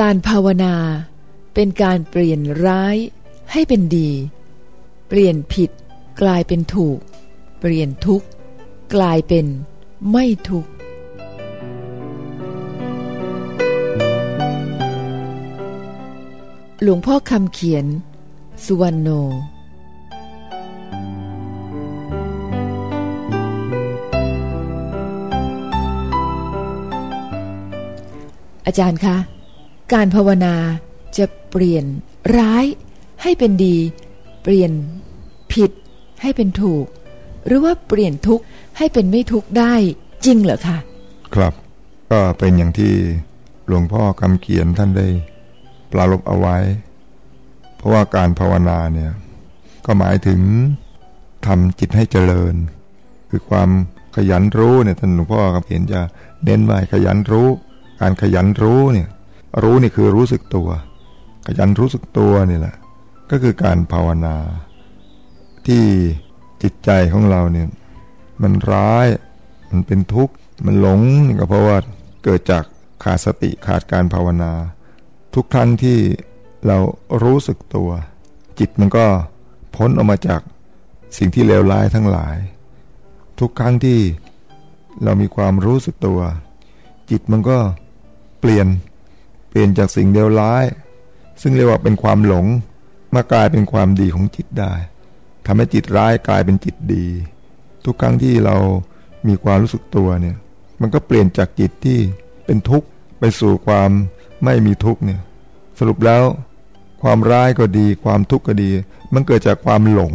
การภาวนา เป็นการเปลี่ยนร้ายให้เป็นดี เปลี่ยนผิด กลายเป็นถูก เปลี่ยนทุกข์ กลายเป็นไม่ทุกข์หลวงพ่อคำเขียน สุวรรณโนอาจารย์คะ การภาวนาจะเปลี่ยนร้ายให้เป็นดี เปลี่ยนผิดให้เป็นถูก หรือว่าเปลี่ยนทุกข์ให้เป็นไม่ทุกข์ได้จริงเหรอคะครับก็เป็นอย่างที่หลวงพ่อคำเขียนท่านได้ปรารบเอาไว้ เพราะว่าการภาวนาเนี่ยก็หมายถึงทำจิตให้เจริญ คือความขยันรู้เนี่ยท่านหลวงพ่อคำเขียนจะเน้นไว้ขยันรู้ การขยันรู้เนี่ย รู้นี่คือรู้สึกตัว ขยันรู้สึกตัวนี่แหละ ก็คือการภาวนา ที่จิตใจของเราเนี่ยมันร้าย มันเป็นทุกข์ มันหลงนี่ก็เพราะว่าเกิดจากขาดสติขาดการภาวนา ทุกครั้งที่เรารู้สึกตัว จิตมันก็พ้นออกมาจากสิ่งที่เลวร้ายทั้งหลาย ทุกครั้งที่เรามีความรู้สึกตัว จิตมันก็เปลี่ยน เปลี่ยนจากสิ่งเลวร้าย ซึ่งเรียกว่าเป็นความหลงมากลายเป็นความดีของจิตได้ทำให้จิตร้ายกลายเป็นจิตดี ทุกครั้งที่เรามีความรู้สึกตัวเนี่ย มันก็เปลี่ยนจากจิตที่เป็นทุกข์ไปสู่ความไม่มีทุกข์เนี่ยสรุปแล้ว ความร้ายก็ดี ความทุกข์ก็ดี มันเกิดจากความหลง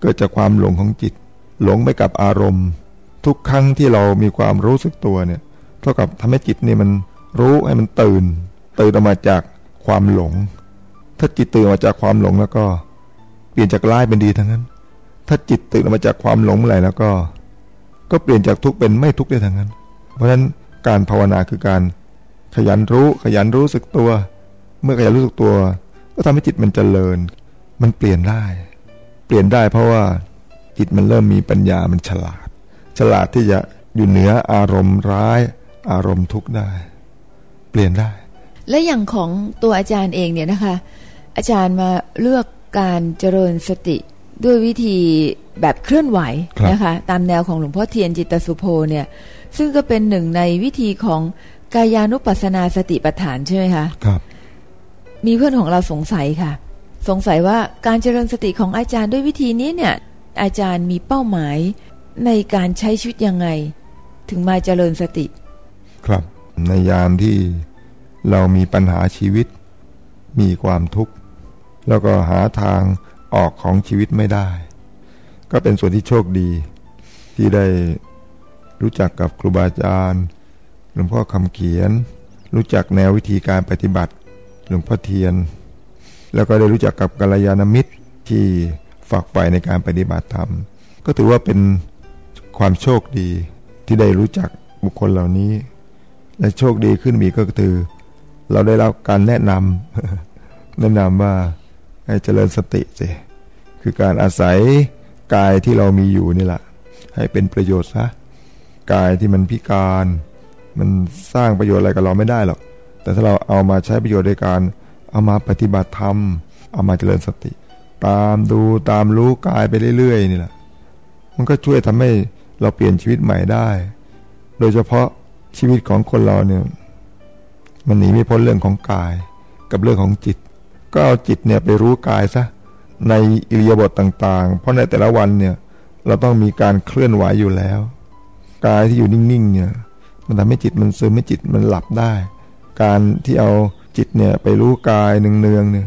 เกิดจากความหลงของจิต หลงไปกับอารมณ์ ทุกครั้งที่เรามีความรู้สึกตัวเนี่ย เท่ากับทำให้จิตนี่มัน รู้ให้มันตื่น ตื่นออกมาจากความหลง ถ้าจิตตื่นออกมาจากความหลงแล้วก็ เปลี่ยนจากร้ายเป็นดีทั้งนั้น ถ้าจิตตื่นออกมาจากความหลงเมื่อไหร่แล้วก็ ก็เปลี่ยนจากทุกข์เป็นไม่ทุกข์ได้ทั้งนั้น เพราะฉะนั้นการภาวนาคือการขยันรู้ขยันรู้สึกตัว เมื่อขยันรู้สึกตัว ก็ทำให้จิตมันเจริญ มันเปลี่ยนได้ เปลี่ยนได้เพราะว่าจิตมันเริ่มมีปัญญามันฉลาด ฉลาดที่จะอยู่เหนืออารมณ์ร้าย อารมณ์ทุกข์ได้ เปลี่ยนได้ และอย่างของตัวอาจารย์เองเนี่ยนะคะ อาจารย์มาเลือกการเจริญสติด้วยวิธีแบบเคลื่อนไหวครับนะคะ ตามแนวของหลวงพ่อเทียนจิตตสุโภเนี่ย ซึ่งก็เป็นหนึ่งในวิธีของกายานุปัสสนาสติปัฏฐานใช่ไหมคะครับ มีเพื่อนของเราสงสัยค่ะ สงสัยว่าการเจริญสติของอาจารย์ด้วยวิธีนี้เนี่ย อาจารย์มีเป้าหมายในการใช้ชีวิตยังไง ถึงมาเจริญสติ ครับ ในยามที่เรามีปัญหาชีวิต มีความทุกข์ แล้วก็หาทางออกของชีวิตไม่ได้ ก็เป็นส่วนที่โชคดี ที่ได้รู้จักกับครูบาอาจารย์หลวงพ่อคำเขียน รู้จักแนววิธีการปฏิบัติหลวงพ่อเทียน แล้วก็ได้รู้จักกับกัลยาณมิตรที่ฝักใฝ่ในการปฏิบัติธรรม ก็ถือว่าเป็นความโชคดีที่ได้รู้จักบุคคลเหล่านี้ และโชคดีขึ้นมีก็คือ เราได้รับการแนะนำแนะนำว่าให้เจริญสติสิคือการอาศัยกายที่เรามีอยู่นี่แหละให้เป็นประโยชน์ซะกายที่มันพิการ มันสร้างประโยชน์อะไรกับเราไม่ได้หรอก แต่ถ้าเราเอามาใช้ประโยชน์ในการเอามาปฏิบัติธรรม เอามาเจริญสติ ตามดูตามรู้กายไปเรื่อยๆนี่แหละ มันก็ช่วยทำให้เราเปลี่ยนชีวิตใหม่ได้ โดยเฉพาะ ชีวิตของคนเราเนี่ย มันหนีไม่พ้นเรื่องของกาย กับเรื่องของจิต ก็เอาจิตเนี่ยไปรู้กายซะในอิริยาบถต่าง ๆ เพราะในแต่ละวันเนี่ย เราต้องมีการเคลื่อนไหวอยู่แล้ว กายที่อยู่นิ่งๆ เนี่ย มันทำให้จิตมันซึมให้จิตมันหลับได้ การที่เอาจิตเนี่ยไปรู้กายเนืองๆเนี่ย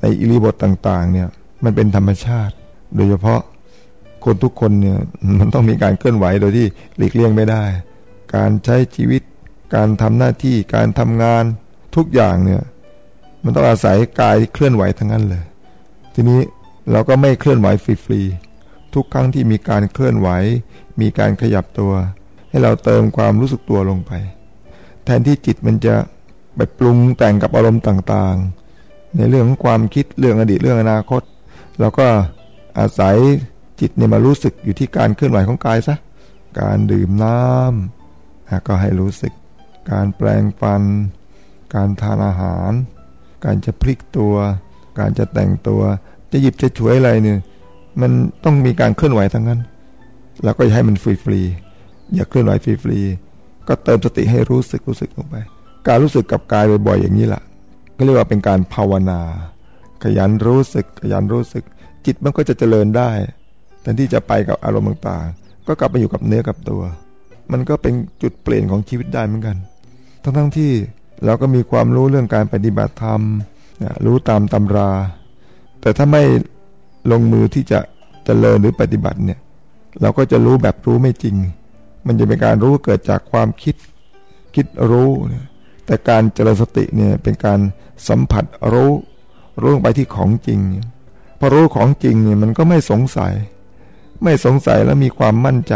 ในอิริยาบถต่าง ๆ เนี่ย มันเป็นธรรมชาติ โดยเฉพาะคนทุกคนเนี่ย มันต้องมีการเคลื่อนไหวโดยที่หลีกเลี่ยงไม่ได้ การใช้ชีวิต การทำหน้าที่การทำงานทุกอย่างเนี่ยมันต้องอาศัยกายที่เคลื่อนไหวทั้งนั้นเลย ทีนี้เราก็ไม่เคลื่อนไหวฟรีๆทุกครั้งที่มีการเคลื่อนไหว มีการขยับตัว ให้เราเติมความรู้สึกตัวลงไป แทนที่จิตมันจะไปปรุงแต่งกับอารมณ์ต่างๆ ในเรื่องของความคิดเรื่องอดีตเรื่องอนาคตเราก็อาศัยจิตเนี่ยมารู้สึกอยู่ที่การเคลื่อนไหวของกายซะการดื่มน้ำ ก็ให้รู้สึกการแปลงฟัน การทานอาหาร การจะพลิกตัว การจะแต่งตัว จะหยิบจะช่วยอะไรเนี่ยมันต้องมีการเคลื่อนไหวทั้งนั้น แล้วก็ให้มันฟรีๆอย่าเคลื่อนไหวฟรีๆก็เติมสติให้รู้สึกรู้สึกลงไป การรู้สึกกับกายบ่อยๆอย่างนี้แหละก็เรียกว่าเป็นการภาวนา ขยันรู้สึกขยันรู้สึก จิตมันก็จะเจริญได้แทนที่จะไปกับอารมณ์ต่างๆ ก็กลับมาอยู่กับเนื้อกับตัว มันก็เป็นจุดเปลี่ยนของชีวิตได้เหมือนกัน ทั้งๆที่เราก็มีความรู้เรื่องการปฏิบัติธรรมรู้ตามตำรา แต่ถ้าไม่ลงมือที่จะจะเจริญหรือปฏิบัติเนี่ย เราก็จะรู้แบบรู้ไม่จริง มันจะเป็นการรู้เกิดจากความคิดคิดรู้แต่การเจริญสติเนี่ยเป็นการสัมผัสรู้รู้ไปที่ของจริงพอรู้ของจริงเนี่ยมันก็ไม่สงสัย ไม่สงสัยแล้วมีความมั่นใจ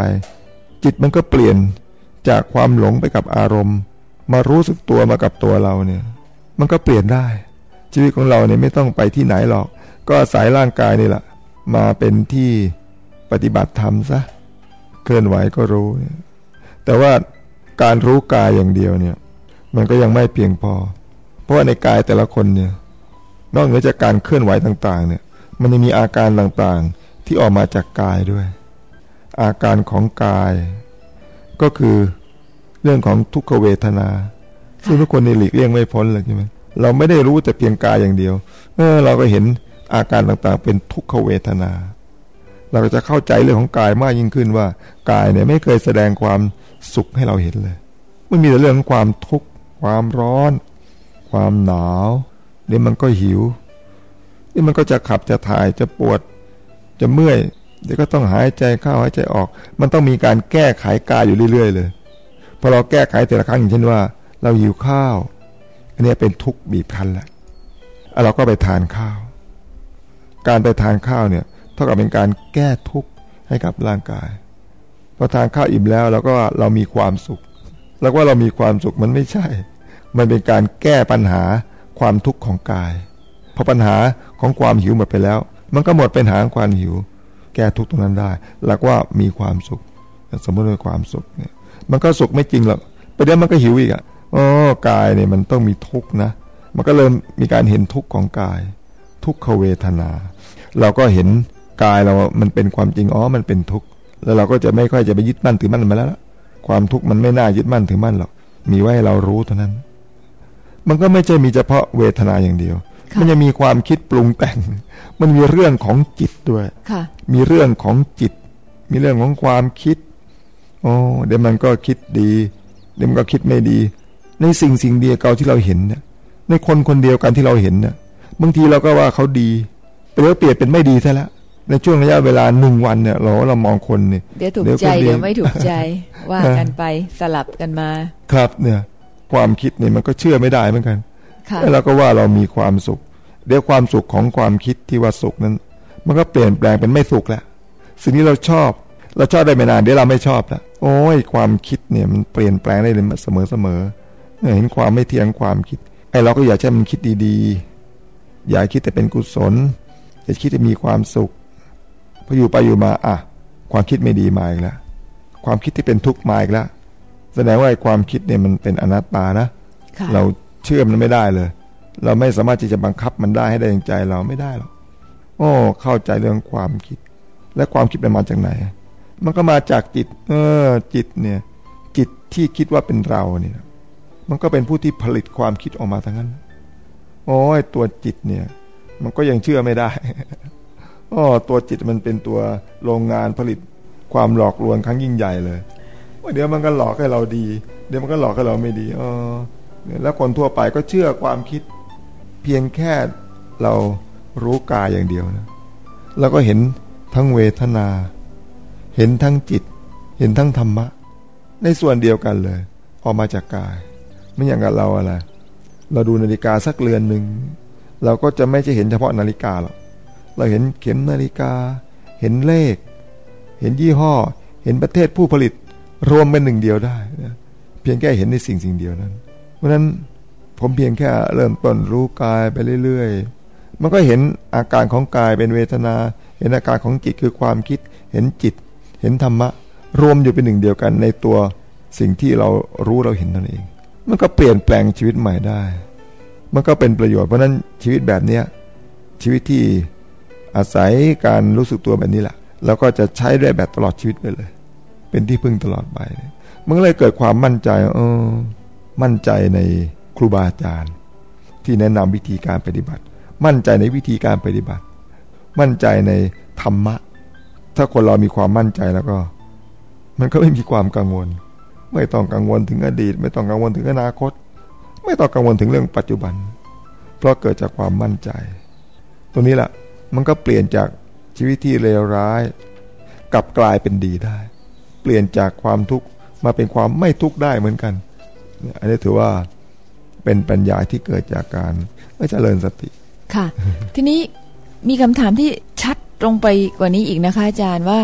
จิตมันก็เปลี่ยนจากความหลงไปกับอารมณ์ มารู้สึกตัวมากับตัวเราเนี่ย มันก็เปลี่ยนได้ ชีวิตของเราเนี่ยไม่ต้องไปที่ไหนหรอก ก็อายร่างกายนี่แหละมาเป็นที่ปฏิบัติธรรมซะเคลื่อนไหวก็รู้ แต่ว่าการรู้กายอย่างเดียวเนี่ย มันก็ยังไม่เพียงพอ เพราะว่าในกายแต่ละคนเนี่ยนอกเหนือจากการเคลื่อนไหวต่าง ๆ เนี่ย มันยังมีอาการต่างๆ ที่ออกมาจากกายด้วย อาการของกาย ก็คือเรื่องของทุกขเวทนา ซึ่งทุกคนในหลีกเลี่ยงไม่พ้นเลยใช่ไหมเราไม่ได้รู้แต่เพียงกายอย่างเดียว เออเราก็เห็นอาการต่างๆ เป็นทุกขเวทนา เราก็จะเข้าใจเรื่องของกายมากยิ่งขึ้นว่ากายเนี่ยไม่เคยแสดงความสุขให้เราเห็นเลยมันมีแต่เรื่องของความทุกข์ความร้อน ความหนาวเดี๋ยวมันก็หิวเดี๋ยวมันก็จะขับจะถ่ายจะปวดจะเมื่อย เดี๋ยวก็ต้องหายใจเข้าหายใจออก มันต้องมีการแก้ไขกายอยู่เรื่อย ๆ เลยพอเราแก้ไขแต่ละครั้งอย่างเช่นว่า เราหิวข้าว อันนี้เป็นทุกข์บีบคั้นแหละเราก็ไปทานข้าว การไปทานข้าวเนี่ยเท่ากับเป็นการแก้ทุกข์ให้กับร่างกายพอทานข้าวอิ่มแล้วเราก็เรามีความสุข แล้วว่าเรามีความสุขมันไม่ใช่ มันเป็นการแก้ปัญหาความทุกข์ของกายพอปัญหาของความหิวหมดไปแล้ว มันก็หมดปัญหาความหิว แก้ทุกตรงนั้นได้แล้วว่ามีความสุข สมมติว่าความสุขเนี่ยมันก็สุขไม่จริงหรอกไปเดี๋ยวมันก็หิวอีกอะอ๋อกายเนี่ยมันต้องมีทุกข์นะ มันก็เริ่มมีการเห็นทุกข์ของกาย ทุกขเวทนา เราก็เห็นกายเรา มันเป็นความจริง อ๋อ มันเป็นทุกข์ แล้วเราก็จะไม่ค่อยจะไปยึดมั่นถือมั่นมาแล้วความทุกข์มันไม่น่ายึดมั่นถือมั่นหรอก มีไว้ให้เรารู้เท่านั้น มันก็ไม่ใช่มีเฉพาะเวทนาอย่างเดียว มันยังมีความคิดปรุงแต่ง มันมีเรื่องของจิตด้วยมีเรื่องของจิต มีเรื่องของความคิดโอ้เดี๋ยวมันก็คิดดี เดี๋ยวมันก็คิดไม่ดี ในสิ่งสิ่งเดียวกันที่เราเห็นเนี่ยในคนคนเดียวกันที่เราเห็นเนี่ยบางทีเราก็ว่าเขาดีไปแล้วเปลี่ยนเป็นไม่ดีซะแล้วในช่วงระยะเวลาหนึ่งวันเนี่ยเราเรามองคนเนี่ยเดี๋ยวถูกใจเดี๋ยวไม่ถูกใจว่ากันไปสลับกันมา ครับเนี่ย ความคิดนี่มันก็เชื่อไม่ได้เหมือนกัน แล้วเราก็ว่าเรามีความสุข เดี๋ยวความสุขของความคิดที่ว่าสุขนั้น มันก็เปลี่ยนแปลงเป็นไม่สุขแล้วสิ่งนี้เราชอบ เราชอบได้ไม่นานเดี๋ยวเราไม่ชอบแล้วโอ้ยความคิดเนี่ยมันเปลี่ยนแปลงได้เลยเสมอเสมอเห็นความไม่เที่ยงความคิดไอ้เราก็อยากให้มันคิดดีๆ อยากคิดแต่เป็นกุศลอยากคิดจะมีความสุขพออยู่ไปอยู่มาอะความคิดไม่ดีมาอีกแล้วความคิดที่เป็นทุกข์มาอีกแล้วแสดงว่าความคิดเนี่ยมันเป็นอนัตตานะ เรา เชื่อมันไม่ได้เลย เราไม่สามารถที่จะบังคับมันได้ให้ได้อย่างใจเราไม่ได้หรอกโอ้เข้าใจเรื่องความคิด และความคิดมันมาจากไหน มันก็มาจากจิต เออ จิตเนี่ย จิตที่คิดว่าเป็นเราเนี่ย มันก็เป็นผู้ที่ผลิตความคิดออกมาทั้งนั้น โอ้ยตัวจิตเนี่ย มันก็ยังเชื่อไม่ได้อ๋อตัวจิตมันเป็นตัวโรงงานผลิตความหลอกลวงครั้งยิ่งใหญ่เลยว่าเดี๋ยวมันก็หลอกให้เราดี เดี๋ยวมันก็หลอกให้เราไม่ดีเออ แล้วคนทั่วไปก็เชื่อความคิดเพียงแค่เรารู้กายอย่างเดียวนะเราก็เห็นทั้งเวทนา เห็นทั้งจิต เห็นทั้งธรรมะ ในส่วนเดียวกันเลย ออกมาจากกายไม่อย่างกับเราอะไรเราดูนาฬิกาสักเรือนหนึ่งเราก็จะไม่ใช่เห็นเฉพาะนาฬิกาหรอกเราเห็นเข็มนาฬิกา เห็นเลข เห็นยี่ห้อ เห็นประเทศผู้ผลิต รวมเป็นหนึ่งเดียวได้นะเพียงแค่เห็นในสิ่งสิ่งเดียวนั้น เพราะนั้นผมเพียงแค่เริ่มต้นรู้กายไปเรื่อยๆ มันก็เห็นอาการของกายเป็นเวทนา เห็นอาการของจิตคือความคิด เห็นจิต เห็นธรรมะ รวมอยู่เป็นหนึ่งเดียวกันในตัวสิ่งที่เรารู้เราเห็นนั่นเอง มันก็เปลี่ยนแปลงชีวิตใหม่ได้ มันก็เป็นประโยชน์ เพราะนั้นชีวิตแบบเนี้ยชีวิตที่อาศัยการรู้สึกตัวแบบนี้แหละแล้วก็จะใช้ได้แบบตลอดชีวิตไปเลย เป็นที่พึ่งตลอดไป มันก็เลยเกิดความมั่นใจเออ มั่นใจในครูบาอาจารย์ ที่แนะนำวิธีการปฏิบัติ มั่นใจในวิธีการปฏิบัติ มั่นใจในธรรมะ ถ้าคนเรามีความมั่นใจแล้วก็ มันก็ไม่มีความกังวล ไม่ต้องกังวลถึงอดีต ไม่ต้องกังวลถึงอนาคต ไม่ต้องกังวลถึงเรื่องปัจจุบัน เพราะเกิดจากความมั่นใจ ตรงนี้แหละมันก็เปลี่ยนจากชีวิตที่เลวร้ายกลับกลายเป็นดีได้ เปลี่ยนจากความทุกข์มาเป็นความไม่ทุกข์ได้เหมือนกัน อันนี้ถือว่าเป็นปัญญาที่เกิดจากการเจริญสติ ค่ะ ทีนี้มีคำถามที่ชัดตรงไปกว่านี้อีกนะคะ อาจารย์ว่า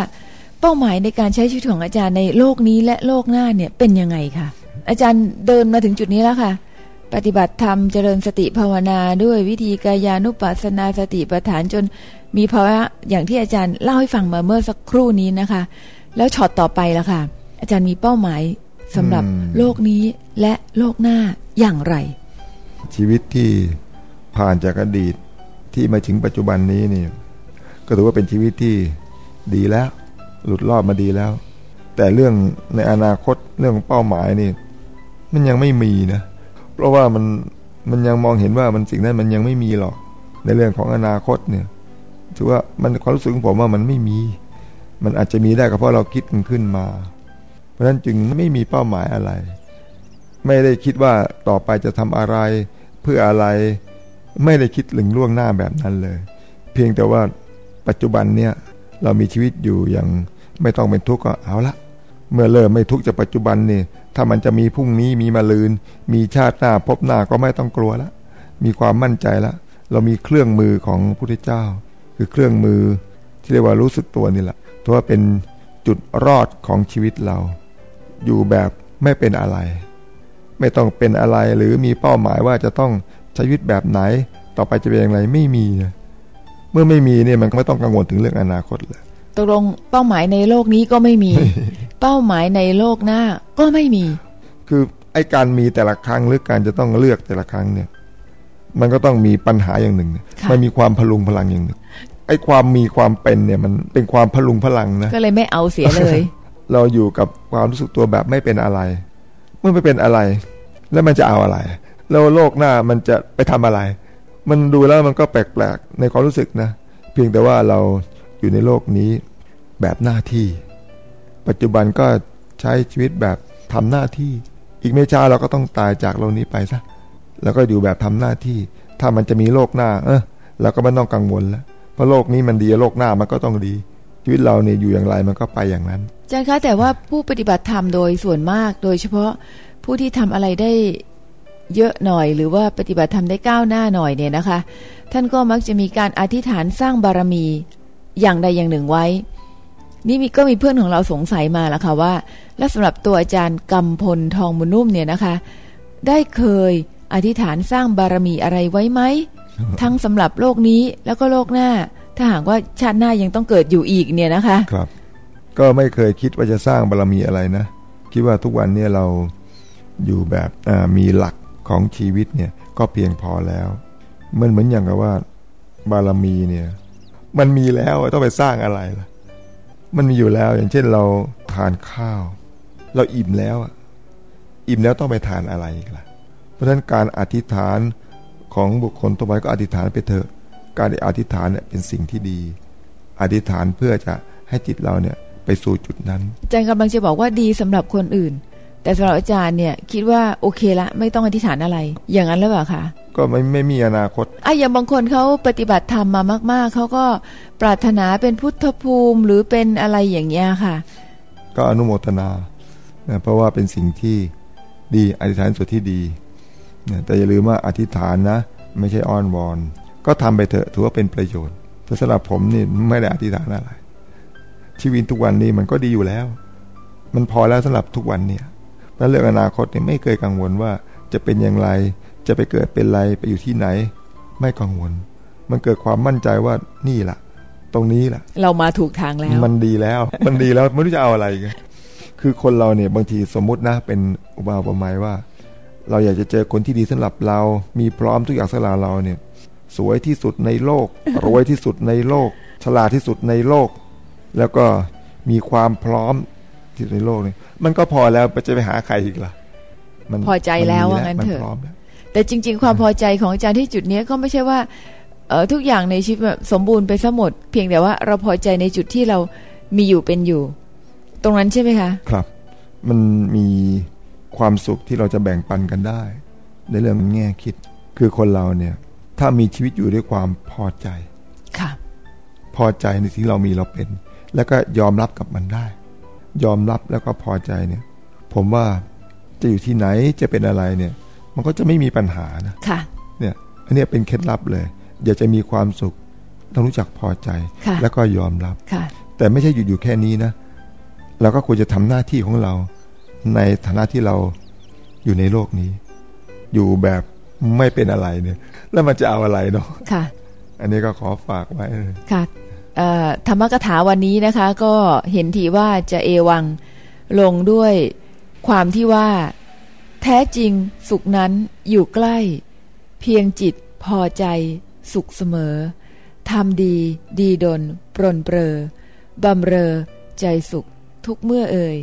เป้าหมายในการใช้ชีวิตของอาจารย์ในโลกนี้และโลกหน้าเนี่ยเป็นยังไงคะอาจารย์เดินมาถึงจุดนี้แล้วค่ะ ปฏิบัติธรรมเจริญสติภาวนาด้วยวิธีกายานุปัสสนาสติปัฏฐานจนมีภาวะอย่างที่อาจารย์เล่าให้ฟังมาเมื่อสักครู่นี้นะคะ แล้วช็อตต่อไปละค่ะ อาจารย์มีเป้าหมาย สำหรับโลกนี้และโลกหน้าอย่างไร ชีวิตที่ผ่านจากอดีตที่มาถึงปัจจุบันนี้นี่ก็ถือว่าเป็นชีวิตที่ดีแล้ว หลุดรอดมาดีแล้ว แต่เรื่องในอนาคตเรื่องเป้าหมายนี่ มันยังไม่มีนะ เพราะว่ามันมันยังมองเห็นว่ามันสิ่งนั้นมันยังไม่มีหรอก ในเรื่องของอนาคตเนี่ยถือว่ามันความรู้สึกของผมว่ามันไม่มี มันอาจจะมีได้ก็เพราะเราคิดมันขึ้นมา เพราะฉะนั้นจึงไม่มีเป้าหมายอะไร ไม่ได้คิดว่าต่อไปจะทำอะไร เพื่ออะไรไม่ได้คิดลึงล่วงหน้าแบบนั้นเลย เพียงแต่ว่าปัจจุบันเนี่ยเรามีชีวิตอยู่อย่างไม่ต้องเป็นทุกข์ก็เอาละ เมื่อเริ่มไม่ทุกข์จากปัจจุบันนี่ถ้ามันจะมีพรุ่งนี้มีมาลืน มีชาติหน้าพบหน้าก็ไม่ต้องกลัวละมีความมั่นใจละ เรามีเครื่องมือของพระพุทธเจ้า คือเครื่องมือที่เรียกว่ารู้สึกตัวนี่แหละถือว่าเป็นจุดรอดของชีวิตเรา อยู่แบบไม่เป็นอะไร ไม่ต้องเป็นอะไรหรือมีเป้าหมายว่าจะต้องใช้ชีวิตแบบไหน ต่อไปจะเป็นอย่างไรไม่มี เมื่อไม่มีเนี่ยมันไม่ต้องกังวลถึงเรื่องอนาคตเลยตกลงเป้าหมายในโลกนี้ก็ไม่มี เป้าหมายในโลกหน้าก็ไม่มี คือไอ้การมีแต่ละครั้งหรือการจะต้องเลือกแต่ละครั้งเนี่ย มันก็ต้องมีปัญหาอย่างหนึ่งมันมีความพลุงพลังอย่างหนึ่งไอ้ความมีความเป็นเนี่ยมันเป็นความพลุงพลังนะก็เลยไม่เอาเสียเลย เราอยู่กับความรู้สึกตัวแบบไม่เป็นอะไร เมื่อไม่เป็นอะไร แล้วมันจะเอาอะไร แล้วโลกหน้ามันจะไปทำอะไร มันดูแล้วมันก็แปลกๆในความรู้สึกนะ เพียงแต่ว่าเราอยู่ในโลกนี้แบบหน้าที่ ปัจจุบันก็ใช้ชีวิตแบบทำหน้าที่ อีกไม่ช้าเราก็ต้องตายจากโลกนี้ไปซะแล้วก็อยู่แบบทำหน้าที่ ถ้ามันจะมีโลกหน้า เออเราก็ไม่ต้องกังวลแล้วเพราะโลกนี้มันดีโลกหน้ามันก็ต้องดี ชีวิตเราเนี่ยอยู่อย่างไรมันก็ไปอย่างนั้น อาจารย์คะแต่ว่าผู้ปฏิบัติธรรมโดยส่วนมากโดยเฉพาะผู้ที่ทำอะไรได้เยอะหน่อยหรือว่าปฏิบัติธรรมได้ก้าวหน้าหน่อยเนี่ยนะคะ ท่านก็มักจะมีการอธิษฐานสร้างบารมีอย่างใดอย่างหนึ่งไว้ นี่มีก็มีเพื่อนของเราสงสัยมาแล้วค่ะว่า และสำหรับตัวอาจารย์กำพลทองมุนุ่มเนี่ยนะคะ ได้เคยอธิษฐานสร้างบารมีอะไรไว้ไหมทั้งสำหรับโลกนี้แล้วก็โลกหน้า ถ้าหากว่าชาติหน้ายังต้องเกิดอยู่อีกเนี่ยนะคะครับ ก็ไม่เคยคิดว่าจะสร้างบารมีอะไรนะ คิดว่าทุกวันนี้เราอยู่แบบมีหลักของชีวิตเนี่ยก็เพียงพอแล้วมันเหมือนอย่างกับว่า บารมีเนี่ย มันมีแล้วต้องไปสร้างอะไรล่ะ มันมีอยู่แล้วอย่างเช่นเราทานข้าว เราอิ่มแล้วอิ่มแล้วต้องไปทานอะไรอีกล่ะ เพราะฉะนั้นการอธิษฐานของบุคคลตัวไปก็อธิษฐานไปเถอะ การอธิษฐานเนี่ยเป็นสิ่งที่ดี อธิษฐานเพื่อจะให้จิตเราเนี่ย ไปสู่จุดนั้นอาจารย์กำลังจะบอกว่าดีสำหรับคนอื่น แต่สำหรับอาจารย์เนี่ยคิดว่าโอเคละไม่ต้องอธิษฐานอะไร อย่างนั้นหรือเปล่าคะก็ไม่ไม่มีอนาคตอะอย่างบางคนเขาปฏิบัติธรรมมามาก ๆเขาก็ปรารถนาเป็นพุทธภูมิหรือเป็นอะไรอย่างเงี้ยค่ะ ก็อนุโมทนาเพราะว่าเป็นสิ่งที่ดีอธิษฐานสุดที่ดีแต่อย่าลืมว่าอธิษฐานนะ ไม่ใช่อ้อนวอน ก็ทำไปเถอะถือว่าเป็นประโยชน์แต่สำหรับผมนี่ไม่ได้อธิษฐานอะไร ชีวิตทุกวันนี้มันก็ดีอยู่แล้ว มันพอแล้วสำหรับทุกวันเนี่ยแล้วเรื่องอนาคตเนี่ยไม่เคยกังวลว่าจะเป็นอย่างไร จะไปเกิดเป็นไรไปอยู่ที่ไหน ไม่กังวล มันเกิดความมั่นใจว่านี่แหละตรงนี้แหละเรามาถูกทางแล้ว มันดีแล้ว มันดีแล้วไม่รู้จะเอาอะไรกันคือคนเราเนี่ยบางทีสมมุตินะ เป็นอุบาอุปไมยว่า เราอยากจะเจอคนที่ดีสำหรับเรา มีพร้อมทุกอย่างสำหรับเราเนี่ย สวยที่สุดในโลก รวยที่สุดในโลก ฉลาดที่สุดในโลก แล้วก็มีความพร้อมที่สุดในโลกเนี่ยมันก็พอแล้วจะไปหาใครอีกล่ะ มันพอใจแล้วมัว่ามีงั้นมัเถอะพร้อมแล้วแต่จริง ๆ ความพอใจของอาจารย์ที่จุดเนี้ยก็ไม่ใช่ว่าเออทุกอย่างในชีวิตแบบสมบูรณ์ไปซะหมด เพียงแต่ว่าเราพอใจในจุดที่เรามีอยู่เป็นอยู่ ตรงนั้นใช่ไหมคะ ครับ มันมีความสุขที่เราจะแบ่งปันกันได้ ในเรื่องแง่คิดคือคนเราเนี่ย ถ้ามีชีวิตอยู่ด้วยความพอใจ ค่ะ พอใจในสิ่งที่เรามีเราเป็น แล้วก็ยอมรับกับมันได้ ยอมรับแล้วก็พอใจเนี่ย ผมว่าจะอยู่ที่ไหนจะเป็นอะไรเนี่ย มันก็จะไม่มีปัญหานะค่ะเนี่ยอันเนี้ยเป็นเคล็ดลับเลย อยากจะมีความสุขต้องรู้จักพอใจค่ะแล้วก็ยอมรับค่ะแต่ไม่ใช่หยุดอยู่แค่นี้นะเราก็ควรจะทำหน้าที่ของเรา ในฐานะที่เราอยู่ในโลกนี้ อยู่แบบไม่เป็นอะไรเนี่ย แล้วมันจะเอาอะไรเนาะค่ะ อันนี้ก็ขอฝากไว้ค่ะเอ่อ ธรรมกถาวันนี้นะคะ ก็เห็นทีว่าจะเอวังลงด้วยความที่ว่า แท้จริงสุขนั้นอยู่ใกล้ เพียงจิตพอใจสุขเสมอทำดีดีดน ปรนเปรอบำเรอ ใจสุขทุกเมื่อเอ่ย